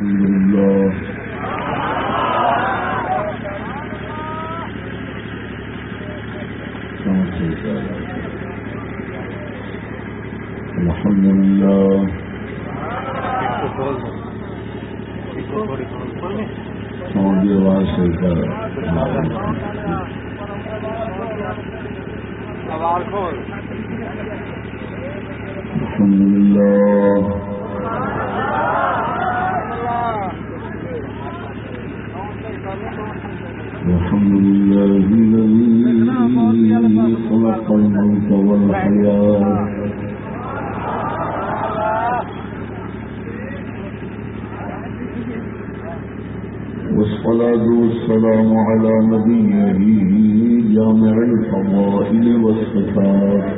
الحمد لله الحمد والسلام على نبيه جامع الفضائل والصفات.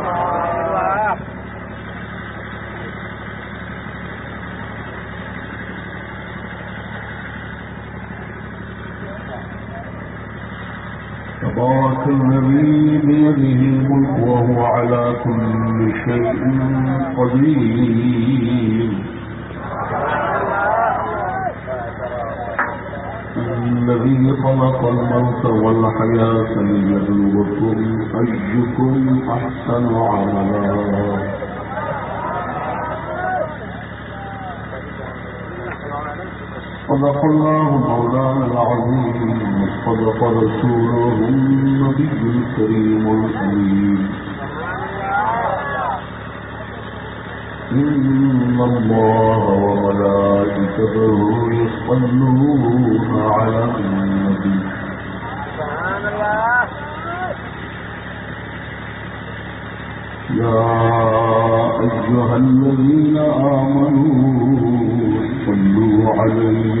تبارك الذي الملك وهو على كل شيء قدير. الذي خلق الموت والحياة ليبلوكم أيكم أحسن عملا. صدق الله مولانا العظيم صدق رسوله النبي الكريم الحميد إن الله وملائكته يصلون على النبي. سبحان الله يا أيها الذين آمنوا صلوا عليه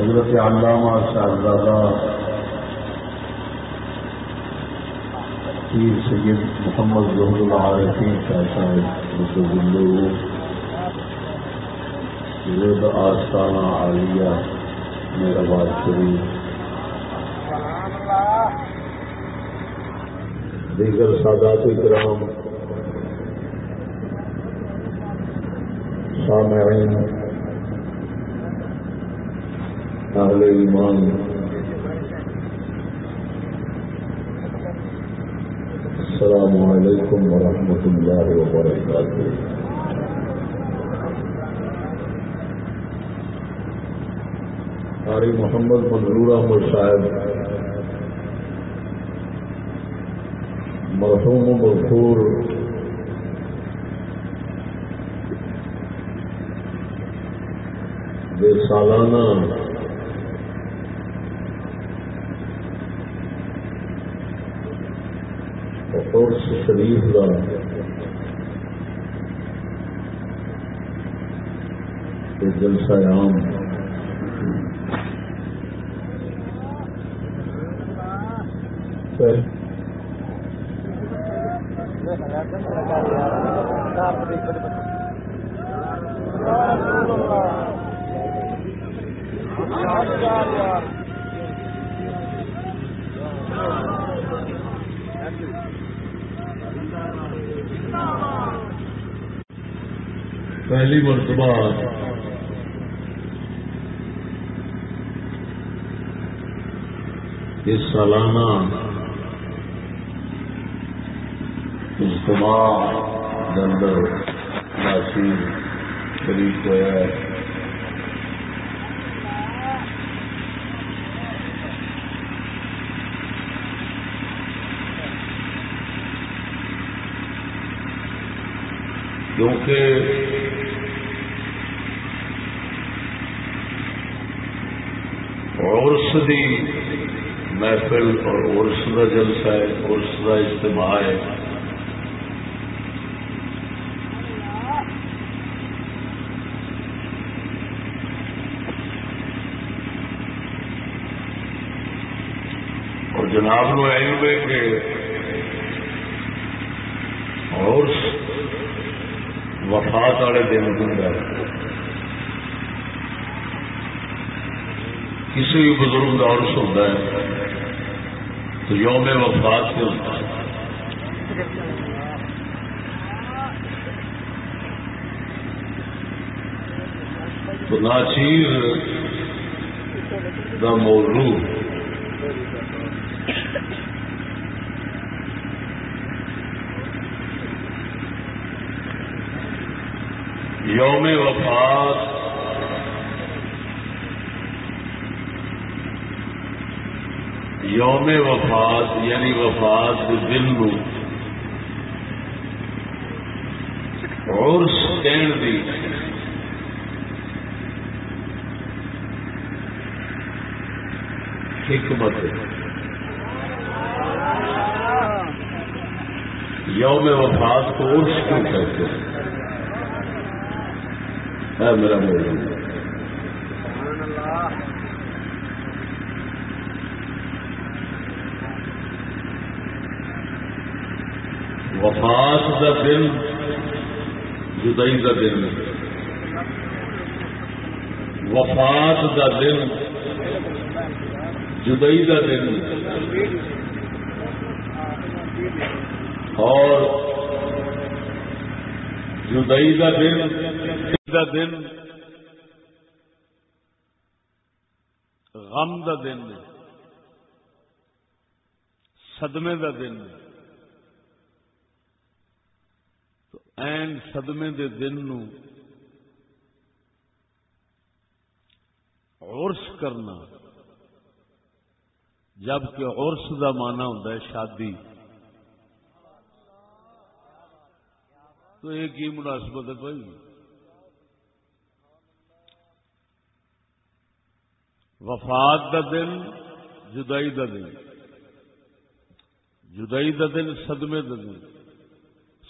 حضرت علامہ شاہزادہ پیر سید محمد ظہر العارفین کا شاید گندو آستانہ عالیہ، میرا بات شریف، دیگر سادات کرام سامعین اہل ایمان۔ السلام علیکم ورحمۃ اللہ وبرکاتہ۔ قاری محمد منظور احمد صاحب مرحوم و سالانہ اور شریف کا جلسہ عام پہلی مرتبہ اس سالانہ اجتماع اندر ناصیر شریف ہوا ہے۔ کیونکہ عرس دی محفل اور عرس کا جلسہ ہے عرس کا اجتماع ہے۔ اور جناب نو کہ وفات والے دن ہوں کسی بھی بزرگ کا عرص ہوتا ہے۔ تو یوم وفات سے ہوتا ہے تو ناچیر کا موضوع۔ یوم وفات یوم وفات یعنی وفات دن اور کہن دی۔ حکمت۔ یوم وفات کو عرس کیوں کہتے ہیں؟ ہے میرا موضوع وفات کا دن، جدائی کا دن۔ وفات کا دن، جدائی کا دن۔ اور جدائی کا دن دا دن۔ غم دا دن۔ صدمے دا دن تو این صدمے دے دن نو عرس کرنا جبکہ عرس دا مانا ہوں شادی تو یہ کی مناسبت ہے بھائی وفات دا دن جدائی دا دن جدائی دا دن صدمے دا دن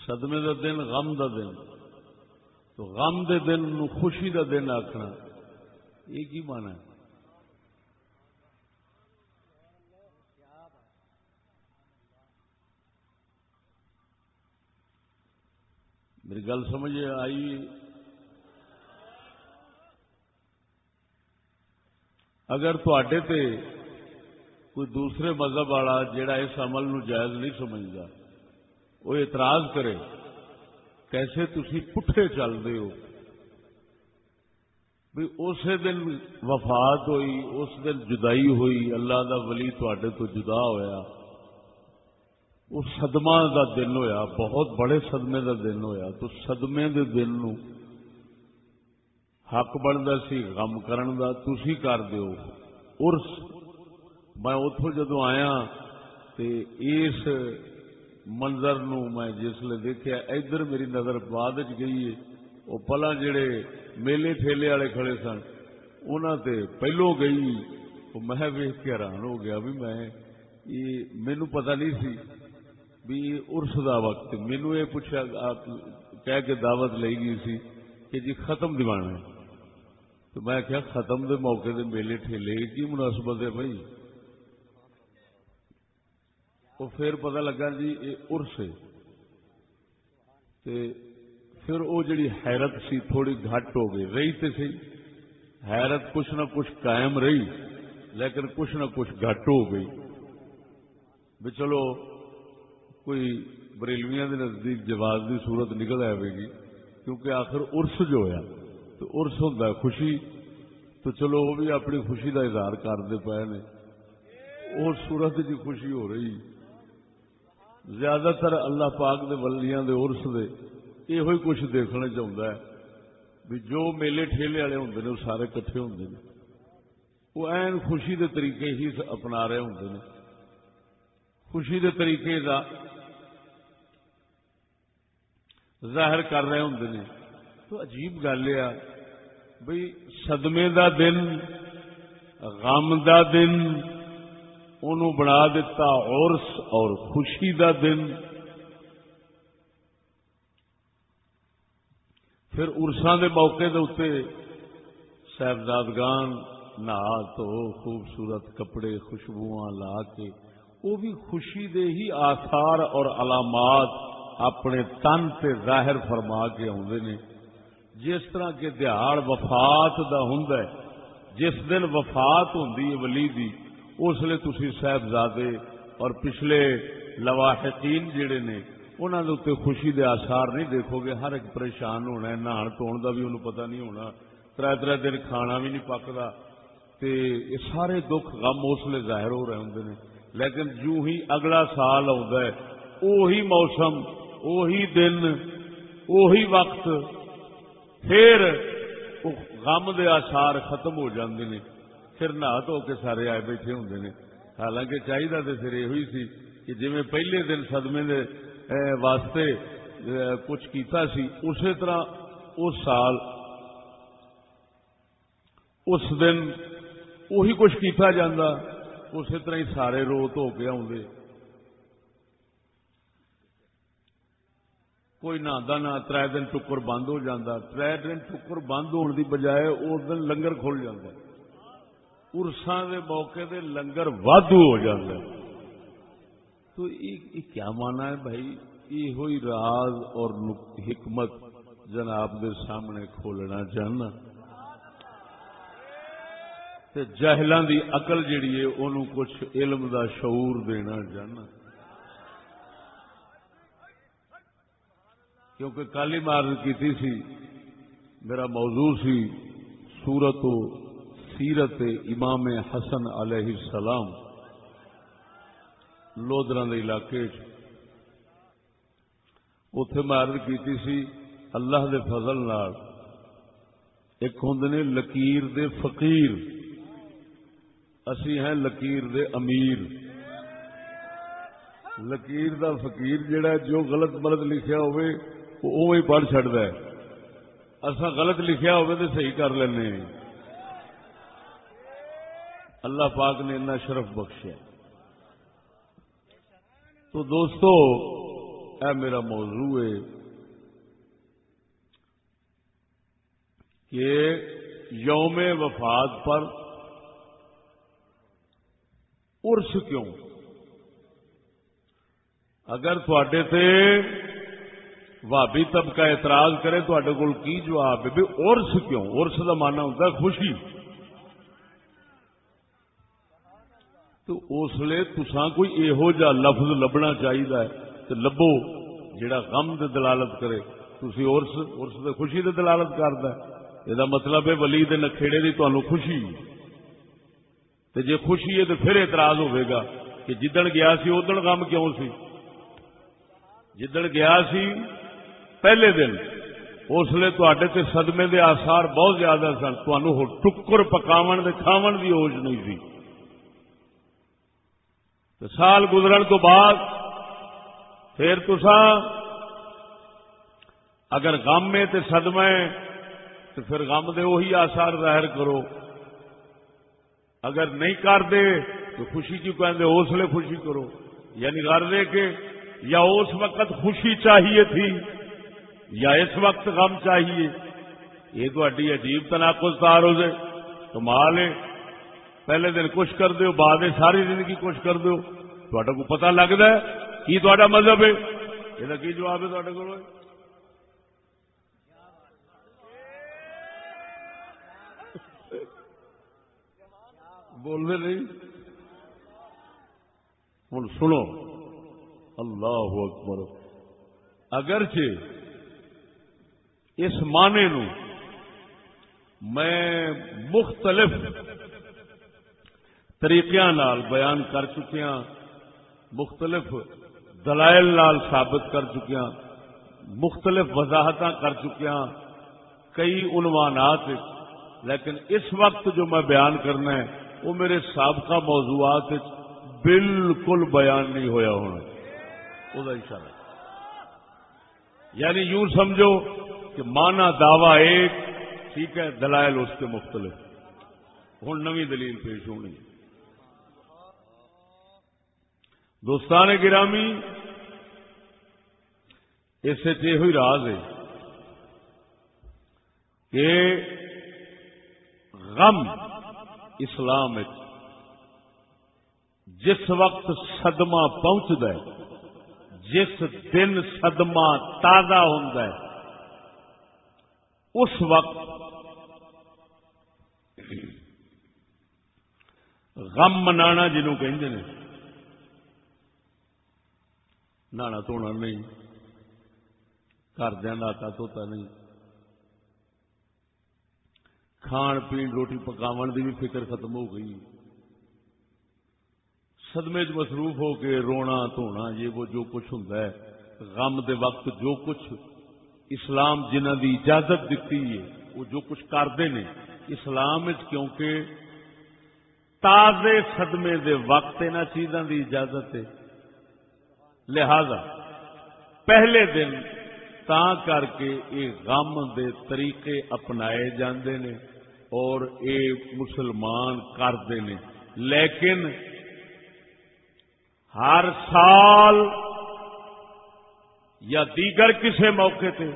صدمے دا دن، غم دا دن۔ تو غم دے دن نو خوشی دا دن آخنا یہ کی مانا ہے؟ میری گل سمجھ آئی؟ اگر تے کوئی دوسرے مذہب والا جڑا اس عمل نو جائز نہیں سمجھتا وہ اعتراض کرے، کیسے تھی پٹھے چلتے ہو؟ بھی اسی دن وفات ہوئی، اس دن جدائی ہوئی، اللہ دا ولی تے تو جدا ہویا۔ وہ سدما دا دن ہویا، بہت بڑے صدمے دا دن ہویا۔ تو صدمے دے دن نو حق بنتا سی، غم کرن دا تسی کر دیو۔ ارس میں اتو جدو آیا، تے اس منظر نو میں جسل دیکھا ادھر میری نظر بعد گئی ہے۔ وہ پلا جڑے میلے ٹھیلے والے کھڑے سن انہوں تے پہلو گئی۔ میں ویخ کے حیران ہو گیا بھی میں، یہ مینو پتا نہیں سی بھی ارس دا وقت۔ مینو یہ پوچھا کہہ کے دعوت لئی گئی سی کہ جی ختم دیوانا ہے۔ تو میں کیا ختم دے موقع دے میلے ٹھیلے کی مناسبت ہے بھائی؟ وہ پھر پتہ لگا جی یہ ارس ہے۔ پھر وہ جڑی حیرت سی، تھوڑی گھٹ ہو گئی، رہی تو سی حیرت کچھ نہ کچھ قائم رہی، لیکن کچھ نہ کچھ گھٹ ہو گئی۔ بھی چلو، کوئی بریلویاں دے نزدیک جواز دی صورت نکل آئے گی، کیونکہ آخر ارس جو ہے، تو ارس ہوں خوشی۔ تو چلو، وہ بھی اپنی خوشی کا اظہار کرتے پے نے۔ اور سورت کی جی خوشی ہو رہی۔ زیادہ تر اللہ پاک دے ولیاں دے ارس دے یہ کچھ دیکھنا چاہتا ہے بھی جو میلے ٹھیلے والے ہوں وہ سارے کٹھے ہوں وہ این خوشی دے طریقے ہی اپنا رہے ہوں خوشی دے طریقے دا ظاہر کر رہے ہوں تو عجیب گل یہ بھئی صدمے دا دن، غم دا دن انہوں بنا دیتا عرس اور خوشی دا دن۔ پھر ارساں دے موقع دے اتنے صاحبزادگان نہا تو خوبصورت کپڑے خوشبو لا کے وہ بھی خوشی دے ہی آثار اور علامات اپنے تن تے ظاہر فرما کے آدھے نے۔ جس طرح کے دہاڑ وفات دا ہوں جس دن وفات ہوں ولی دی اس لیے تھی صاحبزادے اور پچھلے لواحقین جڑے نے انہوں نے اتنے خوشی دے آثار نہیں دیکھو گے، ہر ایک پریشان ہونا ہے، نہان تو کا بھی انہوں پتہ نہیں ہونا تر تر دن کھانا بھی نہیں پکتا تے سارے دکھ غم اس لیے ظاہر ہو رہے ہوں لیکن جو ہی اگلا سال آتا ہے، اوہی موسم، اوہی دن، اوہی وقت، پھر غم دے آثار ختم ہو جاندے نے۔ پھر نہ تو کے سارے آئے بیٹھے ہوں نے۔ حالانکہ چاہیے تو پھر یہ سی کہ جی پہلے دن صدمے دے واسطے کچھ کیتا سی، اسی طرح اس سال اس دن وہی کچھ کیتا جاندہ اسی طرح ہی سارے روت ہو کے آدھے کوئی نہ نہ تر دن ٹکر بند ہو جاتا تر دن ٹکر بند ہونے کی بجائے اس دن لنگر کھل جاتا ارسان دے موقع دے لنگر وادو ہو جاتا تو یہ کیا مانا ہے بھائی؟ یہ ہوئی راز اور حکمت جناب دے سامنے کھولنا چاہنا۔ جہلان دی عقل جیڑی ہے انہوں کچھ علم دا شعور دینا چاہنا۔ کیونکہ کالی مارک کی تھی سی، میرا موضوع سی سورت و سیرت امام حسن علیہ السلام لودرا علاقے اتے میں کی سی، اللہ دے فضل نال۔ ایک ہوں نے، لکیر دے فقیر۔ اسی ہیں لکیر دے امیر۔ لکیر دا فقیر جڑا جو غلط ملت لکھیا ہوئے وہ پڑھ چڑھتا ہے۔ اصا غلط لکھیا ہوگا تو صحیح کر لینے اللہ پاک نے اتنا شرف بخشیا. تو دوستو، اے میرا موضوع ہے کہ یوم وفات پر ارس کیوں؟ اگر تھے بھابی طبقہ اعتراض کرے تو کول کی جواب ہے؟ بھی ارس کیوں؟ ارس کا مانا ہوتا ہے خوشی۔ تو اس لیے تسا کوئی یہو جا لفظ لبنا چاہیے تو لبو جڑا غم دے دلالت کرے۔ تھی ارس ارس دے خوشی دے دلالت کرتا یہ مطلب ہے ولی دے نکھےڑے کی تمہیں خوشی۔ تے جے خوشی ہے تو پھر اعتراض ہوئے گا کہ جدن گیا سی ادن غم کیوں سی؟ جدن گیا سی پہلے دن، اس لیے تے سدمے دے آسار بہت زیادہ سن۔ ٹکر پکاو دے، کھاون دی ہوش نہیں سی۔ سال گزرن تو بعد پھر تسا اگر غم میں تے سدمے تو پھر غم دے وہی آسار ظاہر کرو۔ اگر نہیں کر دے تو خوشی کیوں کہ اس لیے خوشی کرو۔ یعنی کر دے کہ یا اس وقت خوشی چاہیے تھی یا اس وقت غم چاہیے۔ یہ تو عجیب تناقض تار ہو جائے کمال ہے۔ پہلے دن کچھ کر دو بعد ساری زندگی کچھ کر دو کو پتا لگتا ہے کی تا مذہب ہے؟ یہ کی جواب ہے تے کو بولنے نہیں ہوں سنو۔ اللہ اکبر۔ اگرچہ اس معنی نو میں مختلف طریقے نال بیان کر چکیا مختلف دلائل نال ثابت کر چکیا مختلف وضاحت کر چکیا کئی عنوانات لیکن اس وقت جو میں بیان کرنا ہے، وہ میرے سابقہ موضوعات بالکل بیان نہیں ہویا ہونا۔ وہ اشارہ یعنی یوں سمجھو کہ مانا دعوی ایک، ٹھیک ہے، دلائل اس کے مختلف۔ ہوں، نوی دلیل پیش ہونی دوستان گرامی، اس یہ راز ہے کہ غم اسلام جس وقت صدمہ پہنچتا ہے، جس دن صدمہ تازہ ہوتا ہے، اس وقت غم منا جنوں کہ نہانا دھونا نہیں گھر آتا دھوتا نہیں۔ کھان پی روٹی پکاو کی بھی فکر ختم ہو گئی۔ سدمے چ مصروف ہو کے رونا دھونا، یہ وہ جو کچھ ہوں غم دے وقت جو کچھ اسلام جنہ دی اجازت دیتی ہے، وہ جو کچھ کرتے ہیں اسلام کیونکہ تازے صدمے دے وقت ان چیزوں دی اجازت ہے۔ لہذا پہلے دن تا کر کے یہ غم دے طریقے اپنائے جاندے نے اور اے مسلمان کرتے ہیں لیکن ہر سال یا دیگر کسی موقع تے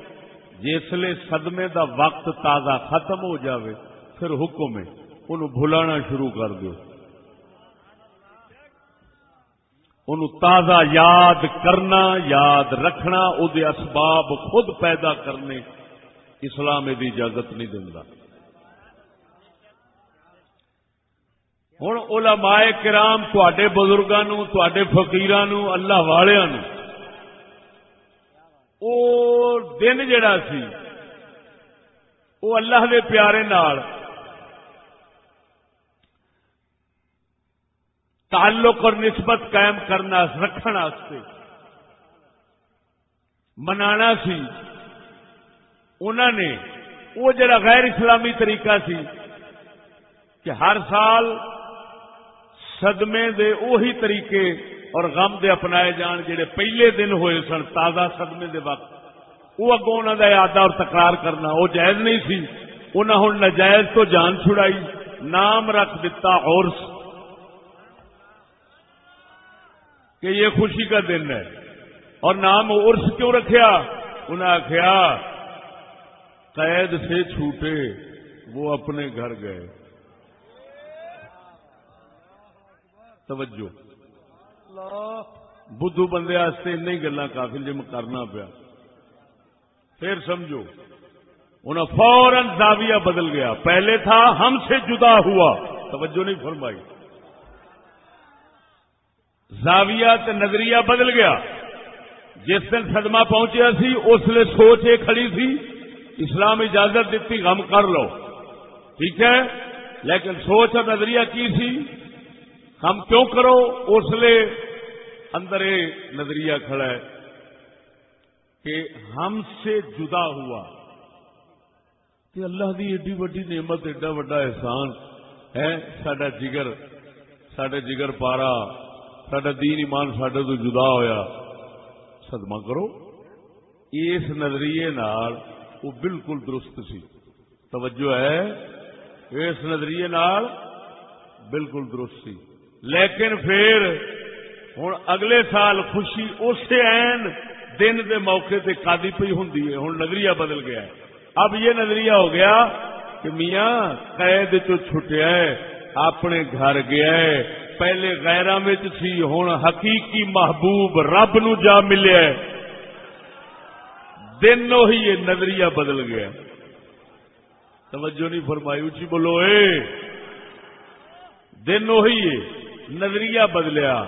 جسے صدمے دا وقت تازہ ختم ہو جاوے، پھر حکم ہے انہوں بھلانا شروع کر دو ان تازہ یاد کرنا، یاد رکھنا او دے اسباب خود پیدا کرنے اسلام دی اجازت نہیں دینا ہوں علماء کرام تے بزرگوں تے فکیران اللہ والوں او دن جڑا سی وہ اللہ دے پیارے نال تعلق اور نسبت قائم کرنا، رکھنا منانا سی۔ انہوں نے، وہ جڑا غیر اسلامی طریقہ سی کہ ہر سال صدمے دے اوہی طریقے اور غم دے اپنائے جان جڑے پہلے دن ہوئے سن، تازہ صدمے دے وقت۔ وہ اگوں انہوں کا ارادہ اور تکرار کرنا، وہ جائز نہیں سی۔ انہوں ہوں نجائز تو جان چھڑائی، نام رکھ دیتا اور کہ یہ خوشی کا دن ہے۔ اور نام ارس کیوں رکھیا؟ انہیں آخیا قید سے چھوٹے وہ اپنے گھر گئے۔ توجہ۔ بدھو بندے ان گلا کافی جم کرنا پیا۔ پھر سمجھو انہیں فوراً زاویہ بدل گیا۔ پہلے تھا ہم سے جدا ہوا۔ توجہ نہیں فرمائی۔ زاویہ تے نظریہ بدل گیا۔ جس دن صدمہ پہنچیا سی، اس لیے سوچ یہ کھڑی تھی اسلام اجازت دیتی، غم کر لو۔ ٹھیک ہے؟ لیکن سوچ اور نظریہ کی تھی ہم کیوں کرو؟ اس لیے اندر یہ نظریہ کھڑا ہے کہ ہم سے جدا ہوا۔ کہ اللہ دی ایڈی وڈی نعمت، ایڈا وڈا احسان ہے سڈا جگر سڈے جگر پارا سڈا دین ایمان سڈے تو جدا ہویا۔ صدمہ کرو۔ اس نظریے نال وہ بالکل درست سی۔ توجہ ہے۔ اس نظریے نال بالکل درست سی۔ لیکن پھر ہوں اگلے سال خوشی اسی این دن دے موقع تے قادی پی ہوں ہوں نظریہ بدل گیا ہے۔ اب یہ نظریہ ہو گیا کہ میاں قید چ چھٹیا ہے، اپنے گھر گیا ہے۔ پہلے غیرہ میں سی ہوں حقیقی محبوب رب نو جا ملیا ہے۔ دن ہی یہ نظریہ بدل گیا۔ توجہ نہیں فرمائی اچھی بولو، اے! دن ہی نظریہ بدلیا۔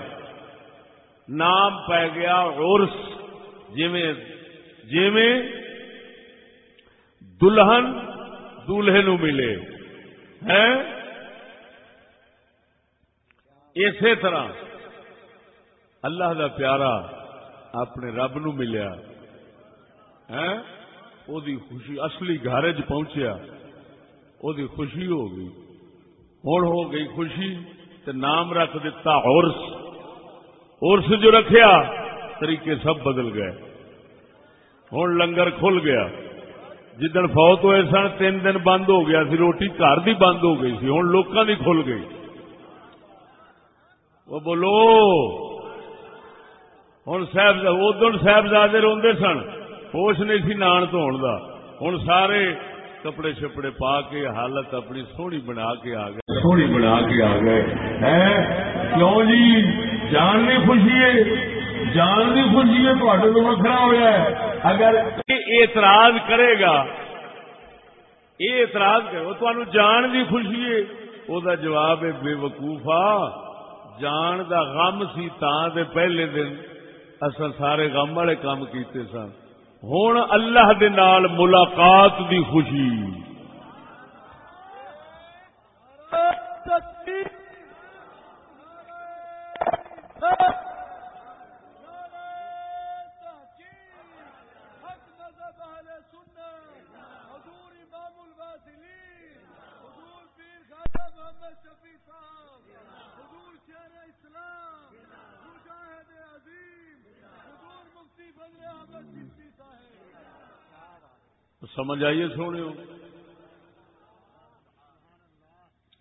نام پی گیا عرس جی دلہن دولہے نو ملے۔ ہیں؟ اسی طرح اللہ دا پیارا اپنے رب نو ملیا۔ ہاں؟ او دی خوشی، اصلی گھر چ پہنچیا۔ او دی خوشی ہو گئی۔ ہوں ہو گئی خوشی تے نام رکھ دیتا عرس۔ عرس جو رکھیا، طریقے سب بدل گئے۔ ہوں لنگر کھل گیا۔ جدن فوت ہوئے سن، تین دن بند ہو گیا سی، روٹی گھر دی بند ہو گئی سی۔ ہوں لوکاں دی کھل گئی۔ وہ بولو۔ ہوں صاحب ادھر صاحبزادے روندے سن۔ ہوش نہیں سی نان دھون دا۔ ہوں سارے کپڑے شپڑے پا کے حالت اپنی سونی بنا کے آ گئے۔ سونی بنا کے آ گئے۔ کیوں جی؟ جان بھی خوشی ہے۔ جان کی خوشی ہے تو تو وکرا ہوا ہے۔ اگر اعتراض کرے گا۔ یہ اعتراض کرے وہ جان کی خوشی ہے۔ وہ جواب ہے بے وقوفا۔ جان دا غم سی تاں دے پہلے دن اصل سارے غم والے کام کیتے سن۔ ہوں اللہ دے نال ملاقات دی خوشی۔ سمجھ آئیے سونے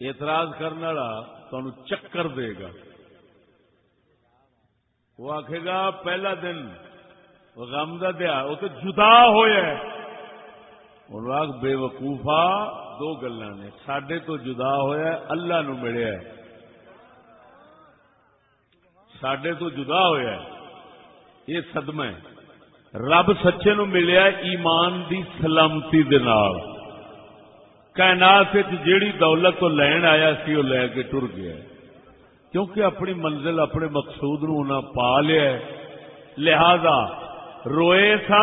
اعتراض کرنے والا تمہیں چکر دے گا۔ وہ آخے گا، پہلا دن غم کا دیا، وہ تو جدا ہوا بے وقوفا دو گلا نے۔ سڈے تو جدا ہوا اللہ نو ملیا سڈے تو جدا ہوا یہ سدم ہے۔ رب سچے نو ملیا ایمان دی سلامتی کائنات جیڑی دولت تو لین آیا سی وہ لے کے ٹر گیا کیونکہ اپنی منزل اپنے مقصود نو پا لیا لہذا روئے سا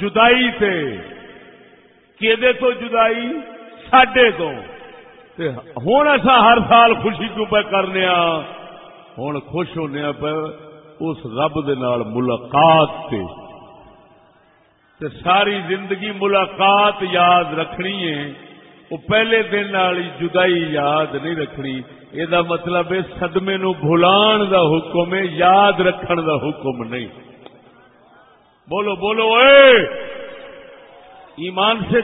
جدائی تے۔ کہ تو جدائی؟ سڈے تو۔ ہوں ایسا ہر سال خوشی کیوں پہ کرنے ہوں خوش ہونے پہ اس رب دے نال ملاقات تے۔ تے ساری زندگی ملاقات یاد رکھنی ہے۔ وہ پہلے دن والی جدائی یاد نہیں رکھنی۔ یہ مطلب ہے سدمے نو بھلان دا حکم ہے، یاد رکھن دا حکم نہیں۔ بولو بولو، اے! ایمان سے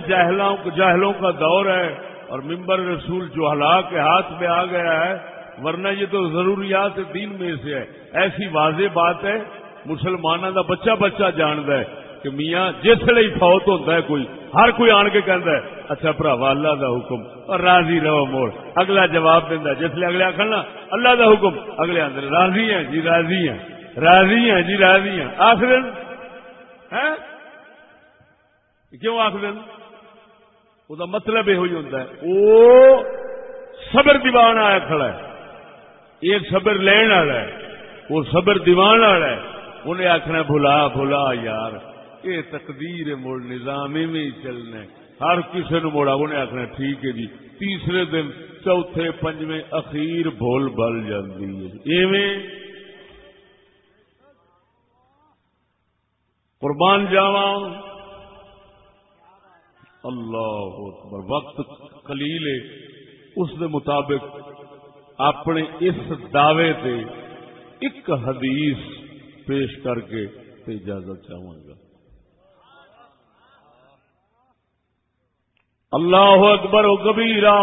جاہلوں کا دور ہے اور ممبر رسول جو ہلا کے ہاتھ میں آ گیا ہے ورنہ یہ تو ضروریات دین میں سے ہے۔ ایسی واضح بات ہے مسلمانوں کا بچہ بچہ جاند ہے کہ میاں جس ہی فوت ہوتا ہے کوئی، ہر کوئی آن کے کہہ ہے اچھا براوا اللہ دا حکم، اور راضی رہو موڑ اگلا جواب دینا جس لیے اگلے آخر نا، اللہ دا حکم۔ اگلے آدھے راضی ہیں جی راضی ہیں۔ راضی ہیں جی راضی ہیں۔ آخر کیوں آخر وہ مطلب یہ ہوتا ہے۔ وہ صبر دیوان آیا کھڑا ہے۔ ایک صبر لین والا ہے، وہ صبر دیوان والا ہے۔ انہیں آخنا بھلا بھلا یار یہ تقدیر مڑ نظام میں چلنا ہر کسی نو موڑا انہیں آخنا ٹھیک ہے جی۔ تیسرے دن چوتھے پنجویں اخیر بھول بل جاتی ہے۔ ایویں قربان جاوا اللہ اکبر، وقت کلیل اس دے مطابق اپنے اس دعوے تے ایک حدیث پیش کر کے اجازت چاہوں گا۔ اللہ اکبر و کبیرا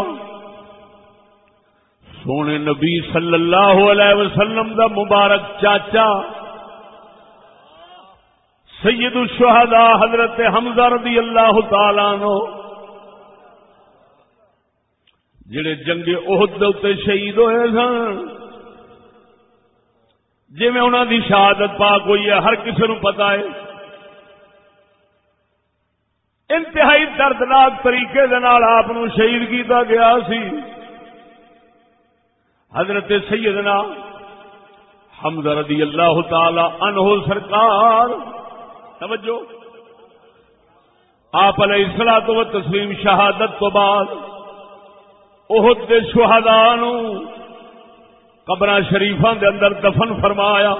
سونے نبی صلی اللہ علیہ وسلم دا مبارک چاچا، سید الشہداء حضرت حمزہ رضی اللہ تعالی نو جڑے جنگ عہد شہید ہوئے سن۔ جی میں انہوں دی شہادت پاک ہوئی ہے، ہر کسی نو پتا ہے۔ انتہائی دردناک طریقے آپ شہید کیتا گیا سی۔ حضرت سیدنا حمد رضی اللہ تعالی عنہ سرکار، توجہ، آپ علیہ السلام تو تسلیم شہادت تو بعد عہد کے شہدا قبر شریفان دے اندر دفن فرمایا۔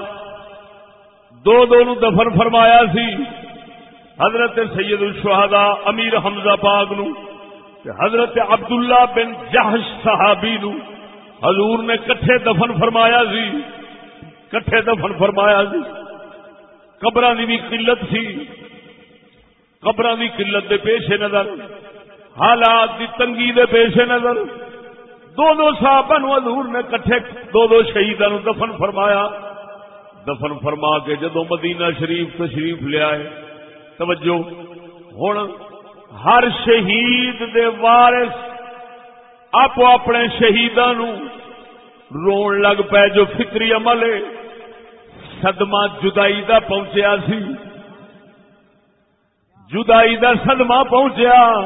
دو دو نو دفن فرمایا سی۔ حضرت سید الشہدا امیر حمزہ پاک نو حضرت عبداللہ بن جہش صحابی نو حضور نے کٹھے دفن فرمایا سی۔ کٹھے دفن فرمایا سی۔ قبر کی بھی قلت سی۔ قبر کی قلت دے پیش نظر حالات کی تنگی دے پیش نظر۔ دو دو صحابہ نو حضور نے کٹھے دو دو شہیدان دفن فرمایا۔ دفن فرما کے جدو مدینہ شریف تشریف لیا ہے توجہ۔ ہوں ہر شہید دے وارث آپ اپنے شہیدان رون لگ پے جو فطری عمل ہے۔ سدما جدائی دا پہنچیا سی۔ جدائی دا صدمہ پہنچیا۔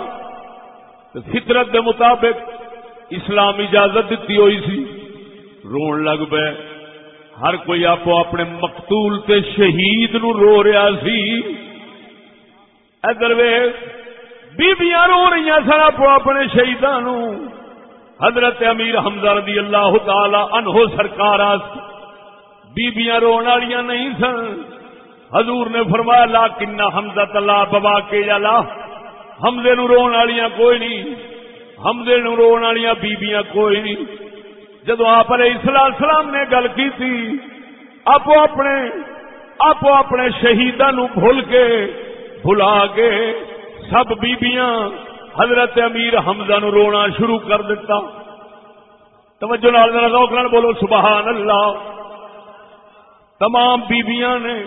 فطرت دے مطابق اسلام اجازت دیتی ہوئی سی۔ رون لگ پے۔ ہر کوئی آپ اپنے مقتول تے شہید نو رو رہا سی۔ ادھر بیبیاں رو رہی سن آپ اپنے شہیدان حضرت امیر حمزہ رضی اللہ تعالی انہو سرکار بیبیاں رو والی نہیں سن۔ حضور نے فرمایا، لا کنا حمزہ تلا ببا کے جلا حمزے نو رو والی کوئی نہیں حمزے نو رو والی بیبیاں کوئی نہیں جدو آپ علیہ السلام سلام نے گل کی تھی آپ اپنے آپ اپنے شہیدان بھول کے بھلا کے سب بیبیاں حضرت امیر حمزہ نو رونا شروع کر دیتا توجہ نال بولو سبحان اللہ تمام بیبیاں نے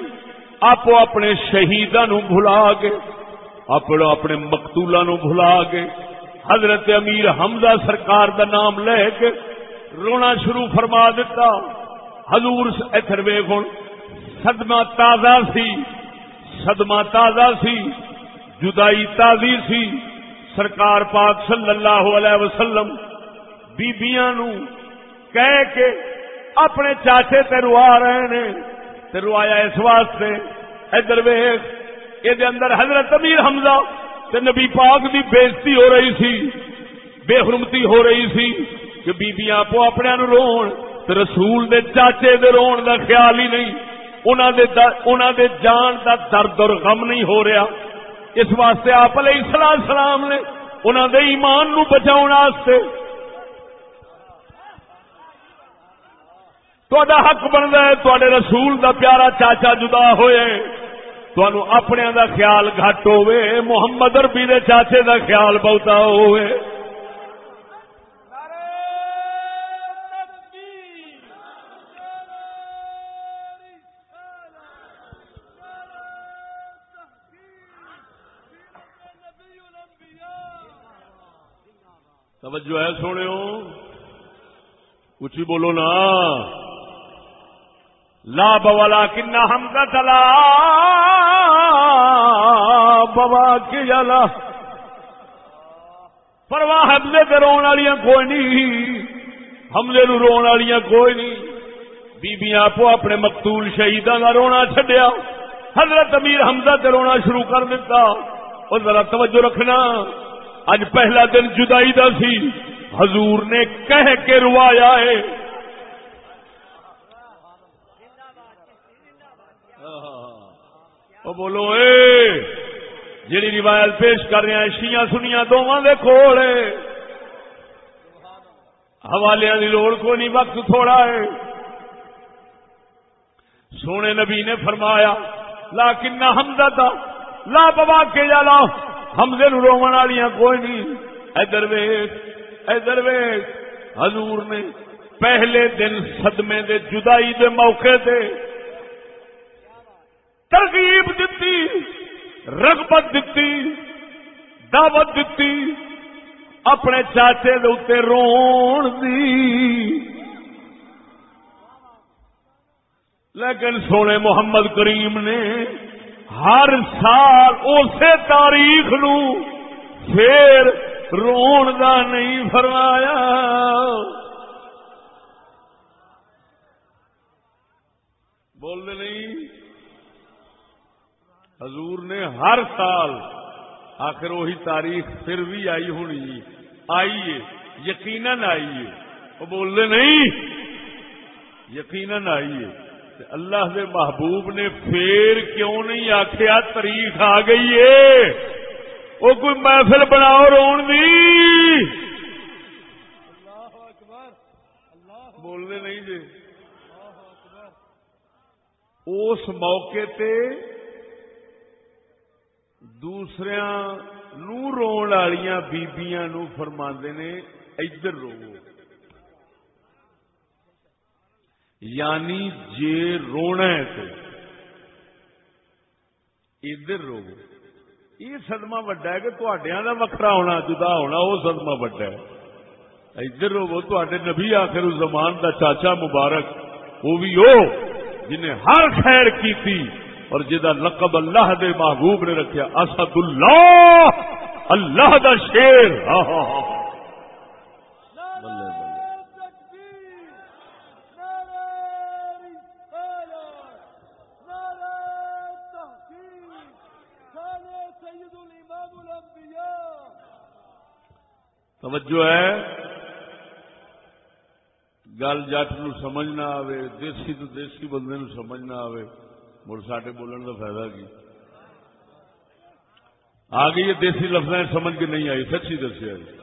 آپ اپنے شہیدان بھلا کے اپنے اپنے مقتولہ نو بھلا کے حضرت امیر حمزہ سرکار دا نام لے کے رونا شروع فرما دیتا حضور اتر ویگ صدمہ تازہ سی۔ صدمہ تازہ سی۔ جدائی تازی سی۔ سرکار پاک صلی اللہ علیہ وسلم بیبیاں نو کہہ کے اپنے چاچے تے روا رہے نے۔ تے روایا اس واسطے ادھر ویخ یہ اندر حضرت امیر حمزہ تے نبی پاک دی بےزتی ہو رہی سی، بے حرمتی ہو رہی سی کہ بیبیاں آپ اپنے نو رون، تے رسول دے چاچے دے رون دا خیال ہی نہیں۔ انہاں دے انہاں دے جان دا درد اور غم نہیں ہو رہا۔ اس واسطے آپ علیہ السلام سلام نے انہوں دے ایمان نو بچاؤ واسطے۔ تا حق بنتا ہے تے رسول دا پیارا چاچا جدا ہوئے۔ تنوع اپنے دا خیال گھٹ ہوئے، محمد اربی دے چاچے دا خیال بہتا ہوئے۔ توجہ ہے سونے اچھی بولو نا۔ لا بوالا کنا ہم کا بابا کی جلا پرواہ حملے تے رو والی کوئی نہیں۔ حملے نو رو والی کوئی نہیں۔ بیبیاں آپ اپنے مقتول شہیدان کا رونا چڈیا حضرت امیر حمزہ تے رونا شروع کر دیتا اور ذرا توجہ رکھنا۔ اج پہلا دن جدائی دا سی۔ حضور نے کہہ کے روایا ہے۔ وہ بولو، اے جڑی روایت پیش کر رہے ہیں شیاں سنیا دونوں دے کول حوالے کی لوڑ کو نہیں وقت تھوڑا ہے۔ سونے نبی نے فرمایا لا کنا ہمدا تھا لا بابا کے جا لا حمزے نو والی کوئی نہیں۔ ادھر ویس ادھر ویس حضور نے پہلے دن صدمے دے، جدائی دے موقع تے ترغیب دیتی رغبت دیتی دعوت دیتی اپنے چاچے دے اتنے رون دی۔ لیکن سونے محمد کریم نے ہر سال اسی تاریخ نو پھر رون دا نہیں فرمایا۔ بول نہیں؟ حضور نے ہر سال آخر وہی تاریخ پھر بھی آئی ہونی آئیے یقیناً آئیے۔ وہ بولنے نہیں یقیناً آئیے۔ اللہ دے محبوب نے پھر کیوں نہیں آخیا تاریخ آ گئی ہے۔ وہ کوئی محفل بناؤ رون دی۔ بولنے نہیں جی۔ اس موقع تے دوسرے نو رو بیبیاں نو فرما نے ادھر رو یعنی جے رونا ہے تو ادھر رو یہ سدما وڈا ہے کہ تڈیا کا وکرا ہونا جدا ہونا وہ سدما وڈا ہے ادھر رو تے نبی آخر زمان دا چاچا مبارک وہ بھی ہو جنہیں ہر خیر کی تھی اور جہاں لقب اللہ دے محبوب نے رکھا اسد اللہ اللہ دا شیر۔ ہاں ہاں ہاں, ہاں۔ توجہ ہے۔ گل جٹ نو سمجھ نہ آوے، دیسی تو دیسی بندے نو سمجھ نہ آوے۔ مڑ ساڈے بولن کا فائدہ کی؟ آ گئی ہے دیسی لفظ سمجھ کے نہیں آئی، سچی دسیا جی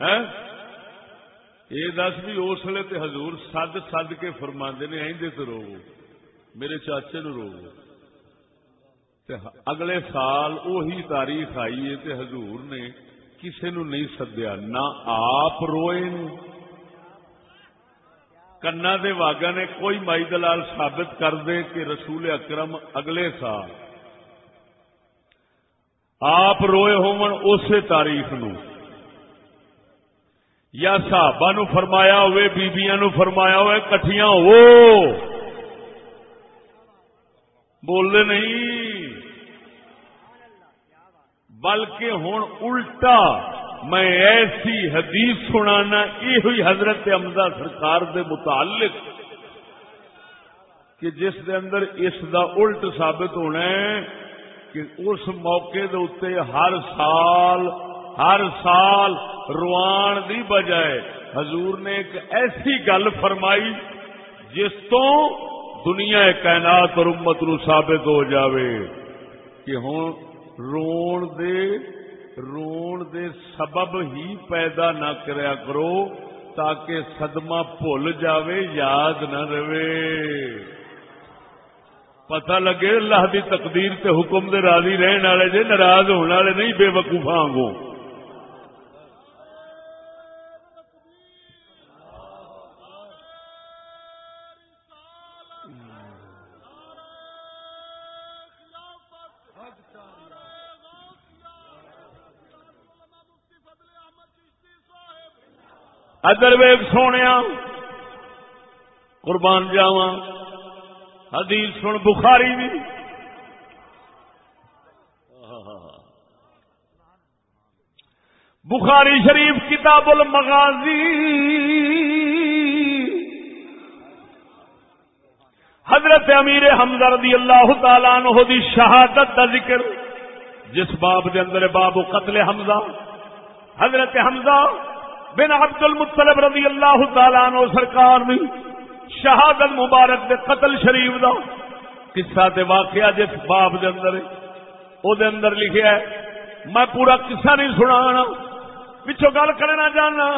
ہاں؟ یہ دس بھی اس لیے تے حضور سد سد کے فرما نے آئندے تو رو۔ میرے چاچے نو رو۔ اگلے سال وہی تاریخ آئی ہے تے حضور نے کسی نو نہیں سدیا، نہ آپ روئے کنا دے واگا نے کوئی مائی دلال ثابت کر دے کہ رسول اکرم اگلے سال آپ روئے اسی تاریخ نو یا صحابہ نو فرمایا ہوئے بیبیاں نو فرمایا ہوئے کٹھیاں ہو بولنے نہیں بلکہ ہوں الٹا میں ایسی حدیث سنانا یہ ہوئی حضرت امدا سرکار دے متعلق کہ جس دے اندر اس دا الٹ ثابت ہونا ہے کہ اس موقع دے اتنے ہر سال ہر سال روان دی بجائے حضور نے ایک ایسی گل فرمائی جس تو دنیا کائنات اور امت نو ثابت ہو جاوے کہ ہوں رون دے رون دے سبب ہی پیدا نہ کریا کرو تاکہ صدمہ بھول جاوے یاد نہ رہے پتہ لگے اللہ دی تقدیر تے حکم دے راضی رہن والے جے ناراض ہونے والے نہیں بے وقوفاں آگوں ادر ویگ سونے قربان جاوا حدیث سن بخاری بھی بخاری شریف کتاب المغازی۔ حضرت امیر حمزہ رضی اللہ تعالیٰ عنہ دی شہادت دا ذکر، جس باب دے اندر باب قتل حمزہ۔ حضرت حمزہ بن عبد المطلب رضی اللہ تعالیٰ عنہ سرکار نے شہادت مبارک دے قتل شریف دا. قصہ تے واقعہ جس باب دے اندر او دے اندر لکھیا ہے، میں پورا قصہ نہیں سنانا پچھو گل کرنا جانا۔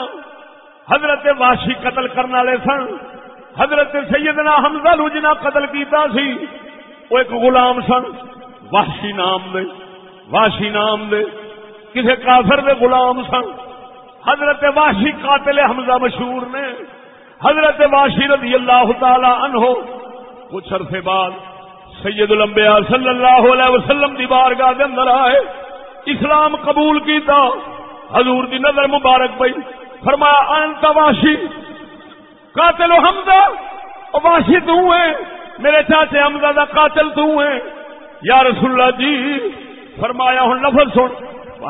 حضرت واشی قتل کرنے والے سن، حضرت سیدنا حمزہ نو جنا قتل کیتا سی وہ ایک غلام سن واشی نام دے واشی نام دے۔ کسے کافر دے غلام سن حضرت واشی قاتل حمزہ مشہور نے، حضرت واشی رضی اللہ تعالی عنہ، کچھ عرصے بعد سید الانبیاء صلی اللہ علیہ وسلم دی بارگاہ دے اندر آئے، اسلام قبول کیتا، حضور دی نظر مبارک پئی، فرمایا، انت واشی قاتل حمزہ واشی تو ہے، میرے چاچے حمزہ دا قاتل تو ہے۔ یا رسول اللہ جی فرمایا، ہن لفظ سن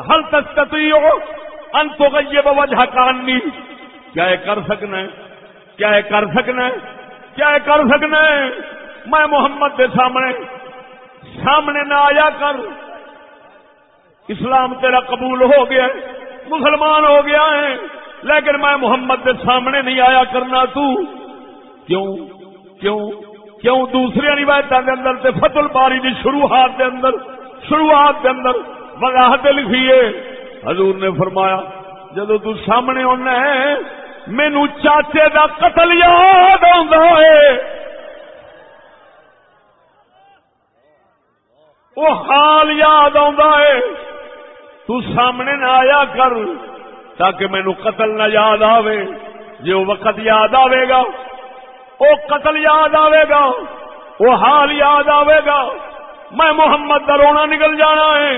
ہل تستطيع ان تو گئی وجہ کاننی کیا یہ کر سکنا ہے؟ کیا یہ کر سکنا ہے؟ کیا یہ کر سکنا ہے؟ میں محمد کے سامنے سامنے نہ آیا کر۔ اسلام تیرا قبول ہو گیا مسلمان ہو گیا ہے، لیکن میں محمد کے سامنے نہیں آیا کرنا تو۔ کیوں؟ کیوں؟ کیوں؟ دوسری روایت کے اندر تے فتل باری کی شروعات کے اندر، شروعات کے اندر وضاحت لکھیے حضور نے فرمایا، جدو تو سامنے آنا ہے، مینو چاچے دا قتل یاد ہے۔ وہ حال یاد ہے۔ تو سامنے نہ آیا کر، تاکہ مینو قتل نہ یاد آوے۔ جی وہ وقت یاد آئے گا وہ قتل یاد آئے گا وہ حال یاد آئے گا۔ میں محمد کا رونا نکل جانا ہے۔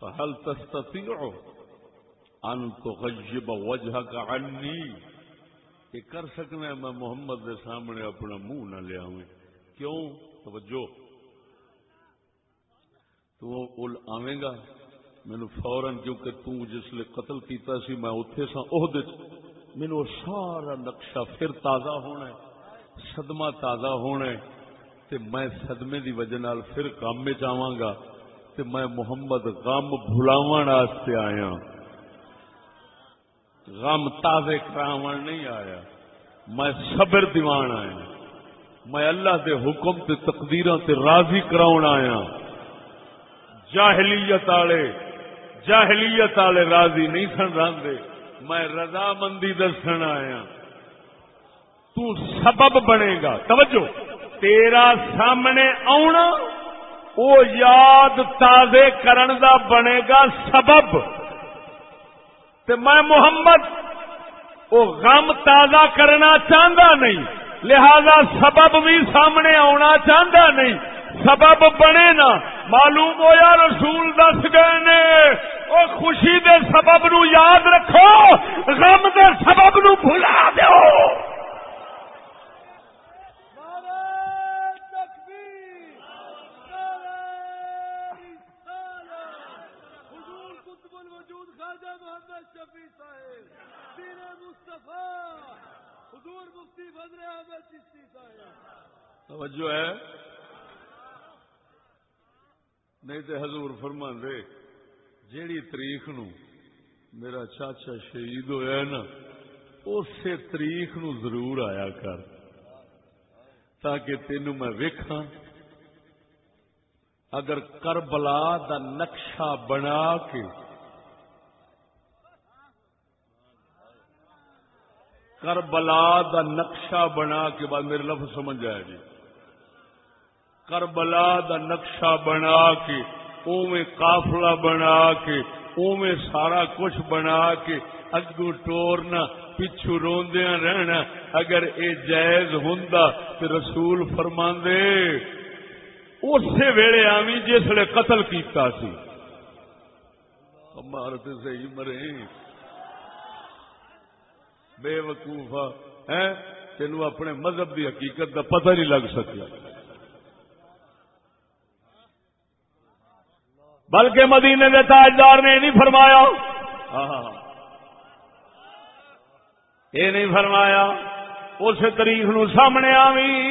فهل تستطيع ان تغيب وجهك عني؟ کہ کر سکنا میں محمد دے سامنے اپنا منہ نہ لیا ہوں کیوں؟ توجہ۔ تو آویں گا۔ مینو فورن کیونکہ تو جس لیے قتل کیتا سی، میں اتے سا عہدے مینو سارا نقشہ پھر تازہ ہونا ہے۔ صدمہ تازہ ہونا ہے۔ تے میں صدمے دی وجہ نال پھر کام میں چاہاں گا۔ تے میں محمد غم بھلاون واسطے آیا غم تازے کراون نہیں آیا۔ میں صبر دیوان آیا میں اللہ دے حکم تے تقدیراں تے راضی کراون آیا جاہلیت والے جاہلیت والے راضی نہیں سن رہے میں رضا مندی دسن آیا تو سبب بنے گا۔ توجہ، تیرا سامنے آنا وہ یاد تازے کرن دا بنے گا سبب۔ تے میں محمد وہ غم تازہ کرنا چاہتا نہیں، لہذا سبب بھی سامنے آنا چاہتا نہیں۔ سبب بنے نا۔ معلوم ہوا رسول دس گئے نے وہ خوشی دے سبب نو یاد رکھو، غم دے سبب نو بھلا دو توجہ ہے؟ نہیں تو حضور فرما دے جیڑی تاریخ نو میرا چاچا شہید ہویا ہے نا اسی تاریخ نو ضرور آیا کر۔ تاکہ تینوں میں ویکھاں، اگر کربلا دا نقشہ بنا کے کربلا دا نقشہ بنا کے بعد میرے لفظ سمجھ جائے جی کربلا دا نقشہ بنا کے اوے قافلہ بنا کے اوے سارا کچھ بنا کے اگو ٹورنا پچھو روندیا رہنا۔ اگر اے جائز ہوں تو رسول فرما دے اسی ویلے آمی جس نے قتل کیتا سی۔ مارت صحیح مرے بے وقوفا ہے تینوں اپنے مذہب کی حقیقت کا پتہ نہیں لگ سکیا۔ بلکہ مدینے کے تاجدار نے نہیں فرمایا۔ یہ نہیں فرمایا۔ اس تاریخ نو سامنے آوی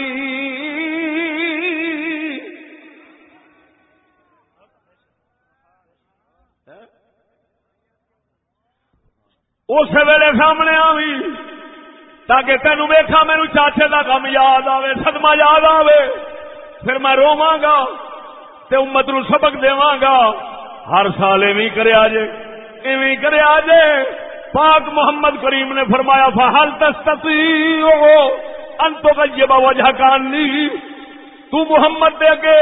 اس ویلے سامنے آوی تاکہ تینوں ویخا میرے چاچے کا کام یاد آوے سدما یاد آوے۔ پھر میں رواں گا تے امت نو سبق دیواں گا۔ ہر سال ایویں کرے آجے ایویں کرے آجے پاک محمد کریم نے فرمایا، فحل تستطیع ان تغیب وجہ کانی تو محمد دے کے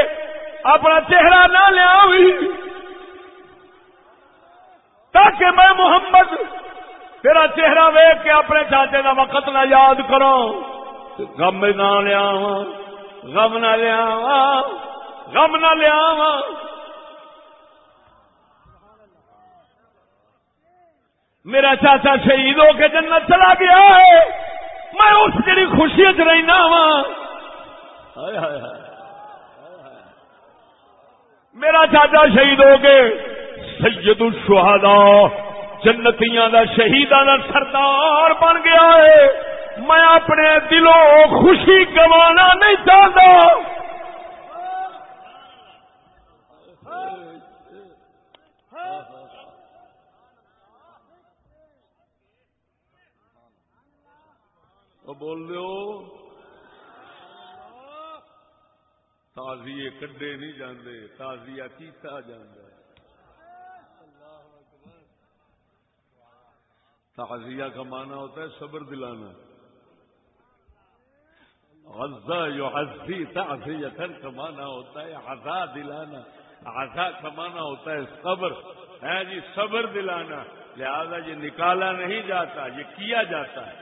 اپنا چہرہ نہ لیا تاکہ میں محمد تیرا چہرہ ویگ کے اپنے چاچے کا وقت نہ یاد کرو۔ غم نہ لیا غم نہ لیا غم نہ لیا میرا چاچا شہید ہو کے جنت چلا گیا ہے۔ میں اس جڑی خوشی چ رہنا وا میرا چاچا شہید ہو کے سید الشہداء جنتیاں دا شہیداں دا سردار بن گیا ہے۔ میں اپنے دلوں خوشی گوانا نہیں چاہتا۔ بول دو تازیے کڈے نہیں جاندے تازیا کیتا جاندے تعزیہ کا معنی ہوتا ہے صبر دلانا۔ غزہ جو حزی تعزیتن کا معنی ہوتا ہے عزا دلانا۔ عزا کا معنی ہوتا ہے صبر۔ ہے جی صبر دلانا۔ لہذا یہ نکالا نہیں جاتا، یہ کیا جاتا ہے۔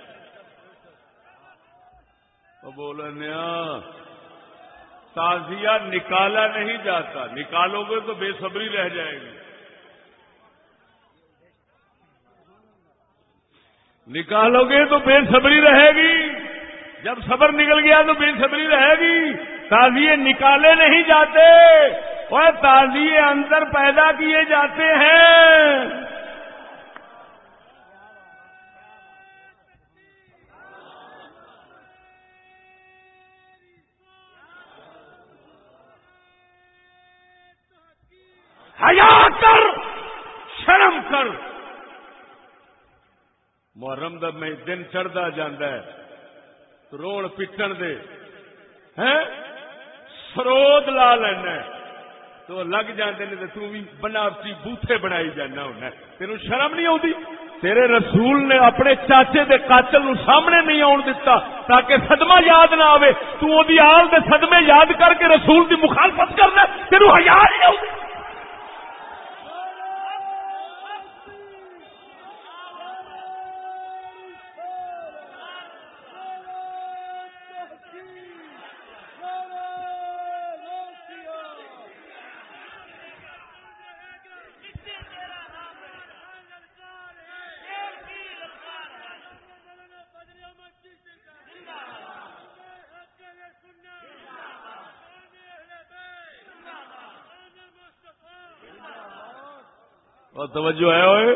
تو بولے نیا، تازیہ نکالا نہیں جاتا۔ نکالو گے تو بے صبری رہ جائے گی۔ نکالو گے تو بے صبری رہے گی۔ جب صبر نکل گیا تو بے صبری رہے گی۔ تازیے نکالے نہیں جاتے۔ اور تازیے اندر پیدا کیے جاتے ہیں حیا کر شرم کر محرم دا میں دن چڑھتا جانا ہے۔ روڑ پٹن دے۔ سرود لا لینا تو لگ جاندے نے تو بھی بناوٹی بوتھے بنائی جانا ہونا تینوں شرم نہیں آتی تیرے رسول نے اپنے چاچے دے قاتل نو سامنے نہیں آن دیتا تاکہ صدمہ یاد نہ آوے۔ تو او دی آل دے صدمے یاد کر کے رسول دی مخالفت کرنا تینوں حیا نہیں آتی اور توجہ ہے ہوئے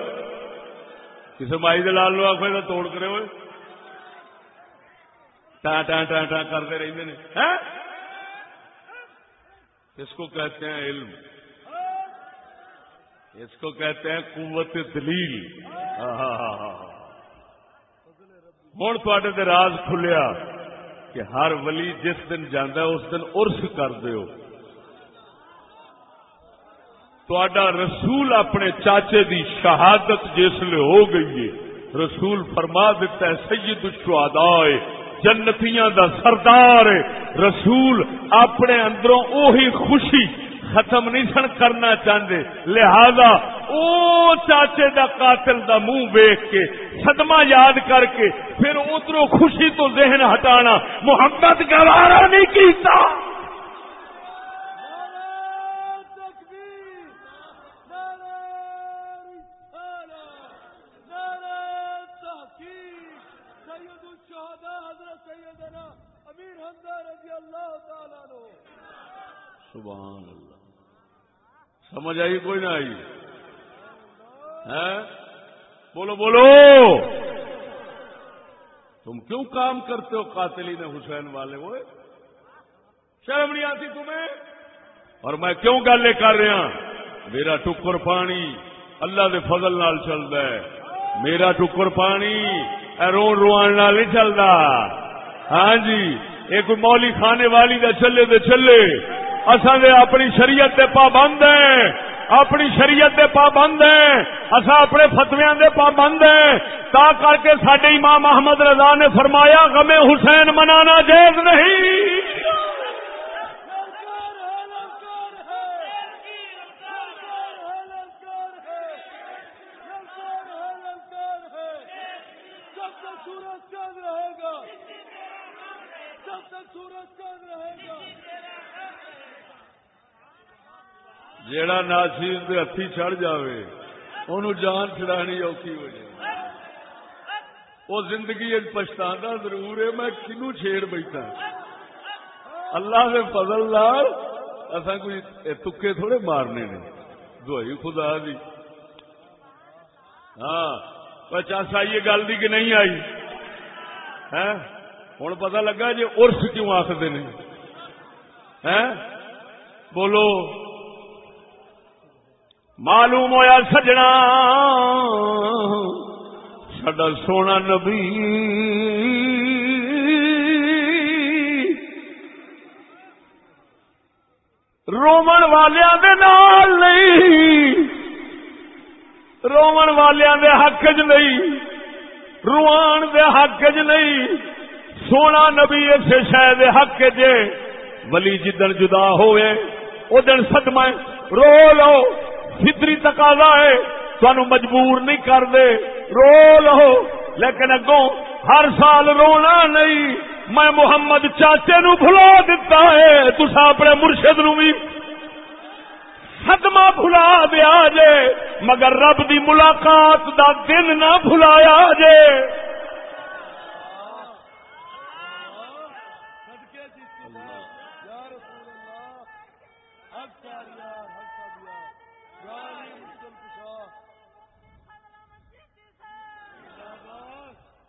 کسی مائی دلال لو آخر تو توڑ کرے ہوئے ٹان ٹان ٹان ٹان کرتے رہتے ہیں اس کو کہتے ہیں علم۔ اس کو کہتے ہیں قوت دلیل۔ ہاں، ہاں، ہاں، ہوں تے راز کھلیا کہ ہر ولی جس دن جانا اس دن ارس کر دیو۔ رسول اپنے چاچے دی شہادت جسل ہو گئی ہے، رسول فرما دیتا ہے، سید الشہداء جنتیاں دا سردار رسول اپنے اندروں اوہی خوشی ختم نہیں سن کرنا چاہتے لہذا او چاچے دا قاتل دا منہ ویخ کے صدمہ یاد کر کے پھر ادھر خوشی تو ذہن ہٹانا۔ محمد گوارا نہیں کیتا۔ سمجھ آئی کوئی نہ آئی؟ بولو بولو! تم کیوں کام کرتے ہو قاتلی نے حسین والے وہ؟ شرم نہیں آتی تمہیں؟ اور میں کیوں گل کر رہا ہاں؟ میرا ٹکر پانی اللہ دے فضل نال چلتا ہے۔ میرا ٹکر پانی رو روان نال نہیں چلتا ہاں جی یہ کوئی مولی کھانے والی دا چلے دے چلے اصل اپنی شریعت دے پابند ہیں۔ اپنی شریعت دے پابند ہیں۔ اصا اپنے فتویا دے پابند ہیں۔ تا کر کے سڈے امام محمد رضا نے فرمایا، غم حسین منانا جائز نہیں۔ جیڑا ناچیز کے ہاتھی چڑھ جائے ان جان چڑانی اوکھی ہو جائے۔ وہ زندگی پچھتا ضرور ہے، میں کنو چھیڑ بیٹھا۔ اللہ کے فضل لال اصا کوئی تکے تھوڑے مارنے نے۔ دوائی خدا دی۔ ہاں چاس آئیے گل دی کہ نہیں آئی؟ ہوں پتا لگا جی ارس کیوں آخر نے؟ ہاں، بولو۔ معلوم ہوا سجنا۔ سڈا سونا نبی۔ رومن والے نال نہیں۔ رومن والے دے حق چ نہیں۔ روان دے حق چ نہیں۔ سونا نبی اس شہ حق چ ولی جدن جدا ہوئے، او دن سدم رو لو۔ فطری تقاضا ہے تھانو مجبور نہیں کر دے رو لو لیکن اگوں ہر سال رونا نہیں، میں محمد چاچے نو بھلا دیتا ہے تسا اپنے مرشد نو بھی صدمہ بھلا دیا جے، مگر رب دی ملاقات دا دن نہ بھلایا جے۔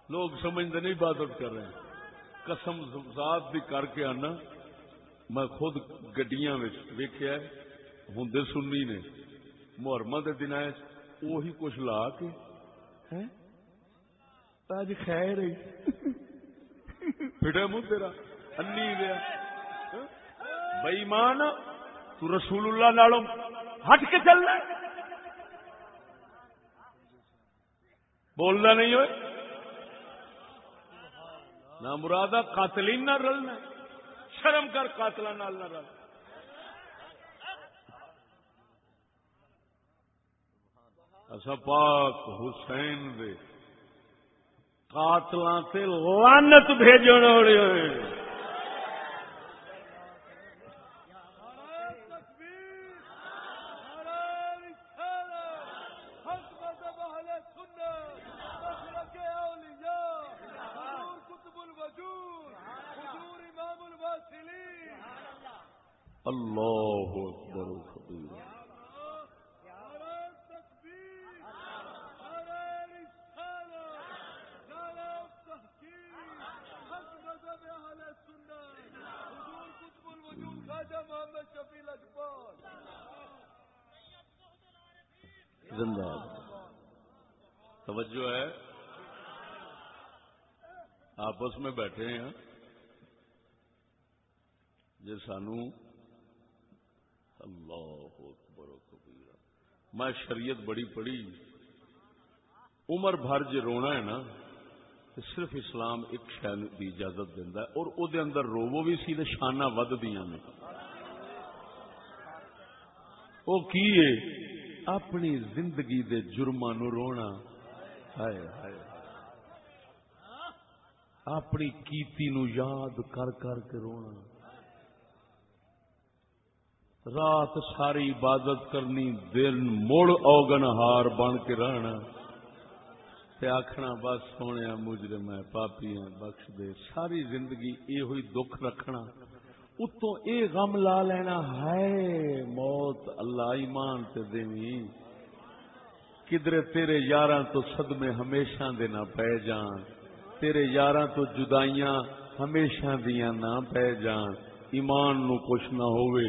لوگ سمجھتے نہیں عبادت کر رہے ہیں۔ قسم ذات دی کر کے آنا۔ میں خود گڈیاں ویکیا ہوں سننی نے۔ محرم کے دن وہی کچھ لا کے۔ اج خیر پھٹے منہ تیرا۔ انی گیا مان تو رسول اللہ نالوں ہٹ کے چلنا۔ بولنا نہیں ہوئے۔ نہ مراد قاتلین نہ رلنا شرم کر قاتل نہ رل۔ اصا پاک حسین دے۔ قاتل سے لانت بھیجن والے ہوئے۔ زندہ۔ توجہ ہے۔ آپس میں بیٹھے ہیں۔ جی سانو۔ اللہ اکبر کبیرہ۔ میں شریعت بڑی پڑھی۔ عمر بھر جی رونا ہے نا صرف اسلام ایک شہر کی اجازت دینا ہے۔ اور او دے اندر روو بھی سی شانہ ود دیا نے۔ وہ کی ہے؟ اپنی زندگی دے جرما نو رونا۔ ہائے ہائے۔ اپنی کیتی نو یاد کر کر کے رونا۔ رات ساری عبادت کرنی دن مڑ اوگن ہار بن کے رہنا۔ آخنا بس سونے مجرم ہے، پاپی ہے بخش دے۔ ساری زندگی یہ ہوئی دکھ رکھنا۔ اتو اے غم لا لینا ہے، موت اللہ ایمان تے دیوی کدرے تیرے یاراں تو صدمے ہمیشہ دے نہ پے جان۔ تیرے یاراں تو جدائیاں ہمیشہ دیاں نہ پے جان۔ ایمان نو کچھ نہ ہوئے